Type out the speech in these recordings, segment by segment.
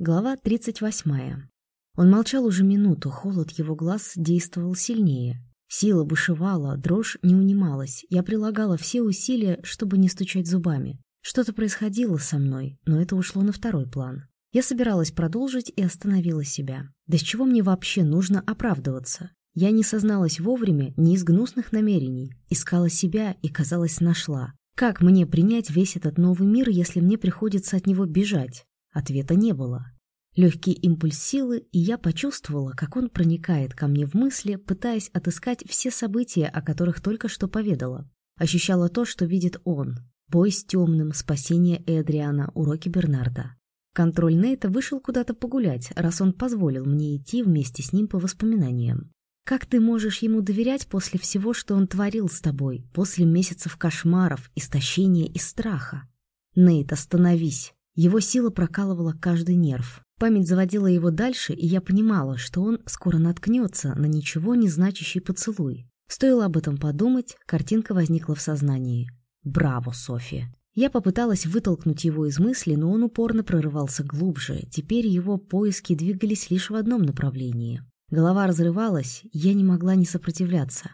Глава 38. Он молчал уже минуту, холод его глаз действовал сильнее. Сила бушевала, дрожь не унималась. Я прилагала все усилия, чтобы не стучать зубами. Что-то происходило со мной, но это ушло на второй план. Я собиралась продолжить и остановила себя. Да с чего мне вообще нужно оправдываться? Я не созналась вовремя ни из гнусных намерений, искала себя и, казалось, нашла. Как мне принять весь этот новый мир, если мне приходится от него бежать? Ответа не было. Легкий импульс силы, и я почувствовала, как он проникает ко мне в мысли, пытаясь отыскать все события, о которых только что поведала. Ощущала то, что видит он. Бой с темным, спасение Эдриана, уроки Бернарда. Контроль Нейта вышел куда-то погулять, раз он позволил мне идти вместе с ним по воспоминаниям. Как ты можешь ему доверять после всего, что он творил с тобой, после месяцев кошмаров, истощения и страха? Нейт, остановись. Его сила прокалывала каждый нерв. Память заводила его дальше, и я понимала, что он скоро наткнется на ничего не значащий поцелуй. Стоило об этом подумать, картинка возникла в сознании. «Браво, София!» Я попыталась вытолкнуть его из мысли, но он упорно прорывался глубже. Теперь его поиски двигались лишь в одном направлении. Голова разрывалась, я не могла не сопротивляться.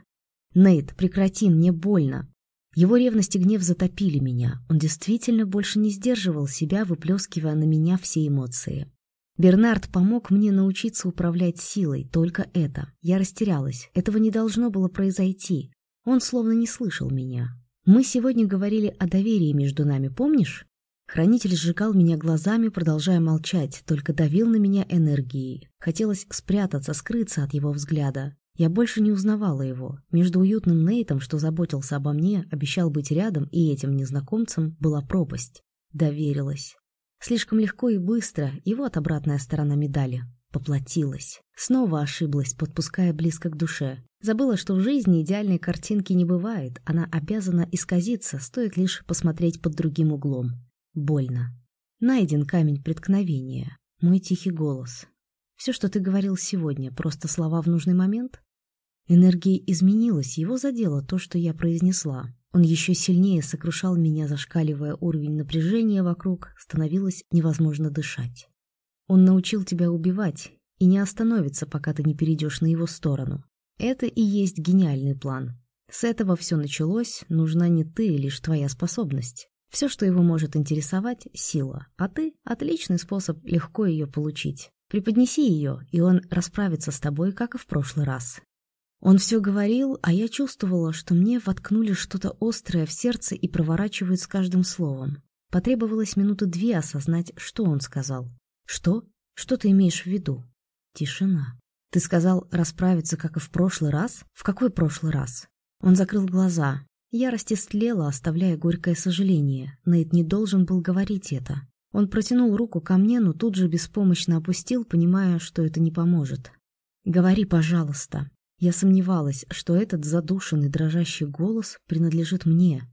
«Нейт, прекрати, мне больно!» Его ревность и гнев затопили меня. Он действительно больше не сдерживал себя, выплескивая на меня все эмоции. Бернард помог мне научиться управлять силой, только это. Я растерялась. Этого не должно было произойти. Он словно не слышал меня. Мы сегодня говорили о доверии между нами, помнишь? Хранитель сжигал меня глазами, продолжая молчать, только давил на меня энергией. Хотелось спрятаться, скрыться от его взгляда. Я больше не узнавала его. Между уютным Нейтом, что заботился обо мне, обещал быть рядом, и этим незнакомцем была пропасть. Доверилась. Слишком легко и быстро, и вот обратная сторона медали. Поплатилась. Снова ошиблась, подпуская близко к душе. Забыла, что в жизни идеальной картинки не бывает. Она обязана исказиться, стоит лишь посмотреть под другим углом. Больно. Найден камень преткновения. Мой тихий голос. Все, что ты говорил сегодня, просто слова в нужный момент? Энергия изменилась, его задело то, что я произнесла. Он еще сильнее сокрушал меня, зашкаливая уровень напряжения вокруг, становилось невозможно дышать. Он научил тебя убивать и не остановится, пока ты не перейдешь на его сторону. Это и есть гениальный план. С этого все началось, нужна не ты, лишь твоя способность. Все, что его может интересовать — сила, а ты — отличный способ легко ее получить. Преподнеси ее, и он расправится с тобой, как и в прошлый раз. Он все говорил, а я чувствовала, что мне воткнули что-то острое в сердце и проворачивают с каждым словом. Потребовалось минуты две осознать, что он сказал. «Что? Что ты имеешь в виду?» Тишина. «Ты сказал расправиться, как и в прошлый раз? В какой прошлый раз?» Он закрыл глаза. Ярость истлела, оставляя горькое сожаление. Нейт не должен был говорить это. Он протянул руку ко мне, но тут же беспомощно опустил, понимая, что это не поможет. «Говори, пожалуйста», я сомневалась, что этот задушенный дрожащий голос принадлежит мне.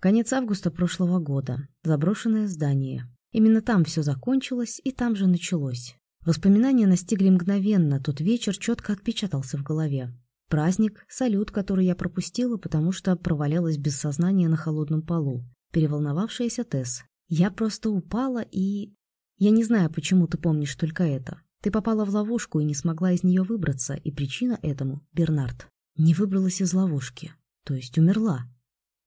Конец августа прошлого года. Заброшенное здание. Именно там все закончилось и там же началось. Воспоминания настигли мгновенно, тот вечер четко отпечатался в голове. Праздник, салют, который я пропустила, потому что провалялась без сознания на холодном полу. Переволновавшаяся Тесс. Я просто упала и... Я не знаю, почему ты помнишь только это. Ты попала в ловушку и не смогла из нее выбраться, и причина этому — Бернард. Не выбралась из ловушки, то есть умерла.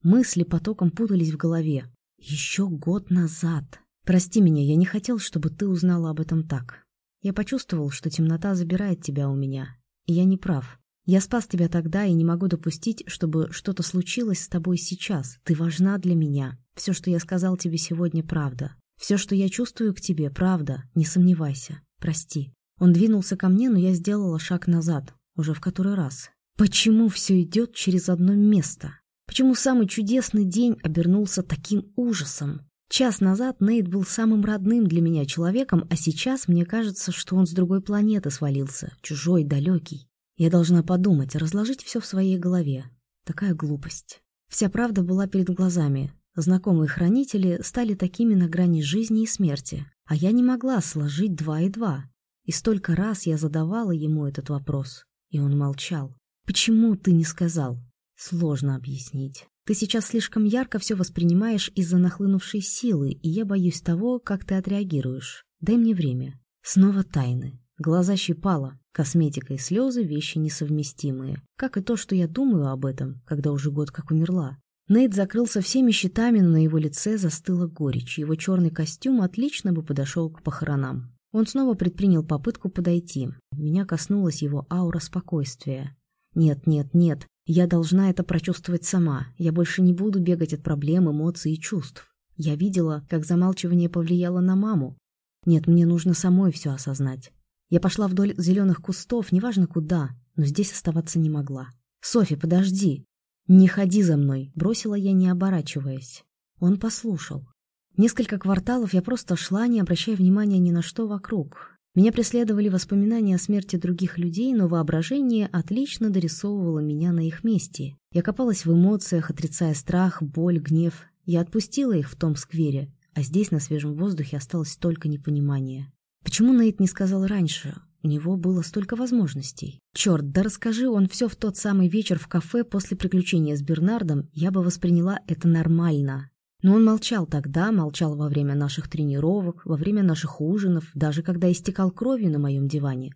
Мысли потоком путались в голове. Еще год назад. Прости меня, я не хотел, чтобы ты узнала об этом так. Я почувствовал, что темнота забирает тебя у меня. И я не прав. Я спас тебя тогда и не могу допустить, чтобы что-то случилось с тобой сейчас. Ты важна для меня. Все, что я сказал тебе сегодня, правда. Все, что я чувствую к тебе, правда. Не сомневайся. Прости. Он двинулся ко мне, но я сделала шаг назад, уже в который раз. Почему все идет через одно место? Почему самый чудесный день обернулся таким ужасом? Час назад Нейт был самым родным для меня человеком, а сейчас мне кажется, что он с другой планеты свалился, чужой, далекий. Я должна подумать, разложить все в своей голове. Такая глупость. Вся правда была перед глазами. Знакомые хранители стали такими на грани жизни и смерти, а я не могла сложить два и два. И столько раз я задавала ему этот вопрос, и он молчал. «Почему ты не сказал?» Сложно объяснить. Ты сейчас слишком ярко все воспринимаешь из-за нахлынувшей силы, и я боюсь того, как ты отреагируешь. Дай мне время. Снова тайны. Глаза щипало. Косметика и слезы — вещи несовместимые. Как и то, что я думаю об этом, когда уже год как умерла. Нейт закрылся всеми щитами, но на его лице застыла горечь. Его черный костюм отлично бы подошел к похоронам. Он снова предпринял попытку подойти. Меня коснулась его аура спокойствия. «Нет, нет, нет. Я должна это прочувствовать сама. Я больше не буду бегать от проблем, эмоций и чувств. Я видела, как замалчивание повлияло на маму. Нет, мне нужно самой все осознать. Я пошла вдоль зеленых кустов, неважно куда, но здесь оставаться не могла. «Софи, подожди!» «Не ходи за мной!» — бросила я, не оборачиваясь. Он послушал. Несколько кварталов я просто шла, не обращая внимания ни на что вокруг. Меня преследовали воспоминания о смерти других людей, но воображение отлично дорисовывало меня на их месте. Я копалась в эмоциях, отрицая страх, боль, гнев. Я отпустила их в том сквере, а здесь на свежем воздухе осталось только непонимание. Почему Нейт не сказал раньше? У него было столько возможностей. Черт, да расскажи он все в тот самый вечер в кафе после приключения с Бернардом, я бы восприняла это нормально. Но он молчал тогда, молчал во время наших тренировок, во время наших ужинов, даже когда истекал кровью на моем диване.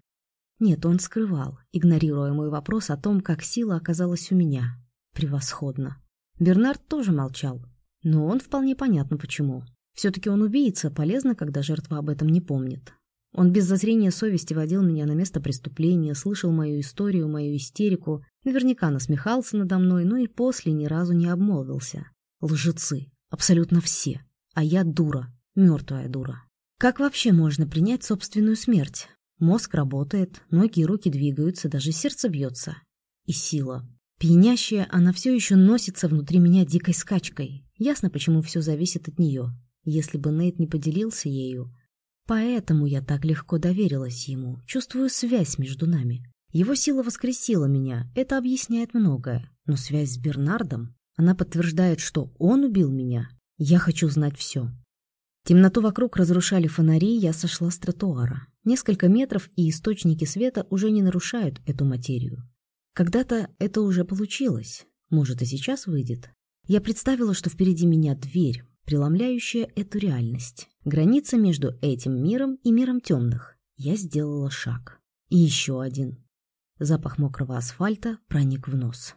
Нет, он скрывал, игнорируя мой вопрос о том, как сила оказалась у меня. Превосходно. Бернард тоже молчал. Но он вполне понятно почему. Все-таки он убийца, полезно, когда жертва об этом не помнит. Он без зазрения совести водил меня на место преступления, слышал мою историю, мою истерику, наверняка насмехался надо мной, но и после ни разу не обмолвился. Лжецы. Абсолютно все. А я дура, мертвая дура. Как вообще можно принять собственную смерть? Мозг работает, ноги и руки двигаются, даже сердце бьется. И сила. Пьянящая, она все еще носится внутри меня дикой скачкой. Ясно, почему все зависит от нее. Если бы Нейт не поделился ею. Поэтому я так легко доверилась ему, чувствую связь между нами. Его сила воскресила меня, это объясняет многое. Но связь с Бернардом она подтверждает, что он убил меня. Я хочу знать все. Темноту вокруг разрушали фонари, я сошла с тротуара. Несколько метров, и источники света уже не нарушают эту материю. Когда-то это уже получилось. Может, и сейчас выйдет. Я представила, что впереди меня дверь, преломляющая эту реальность. Граница между этим миром и миром темных. Я сделала шаг. И еще один. Запах мокрого асфальта проник в нос.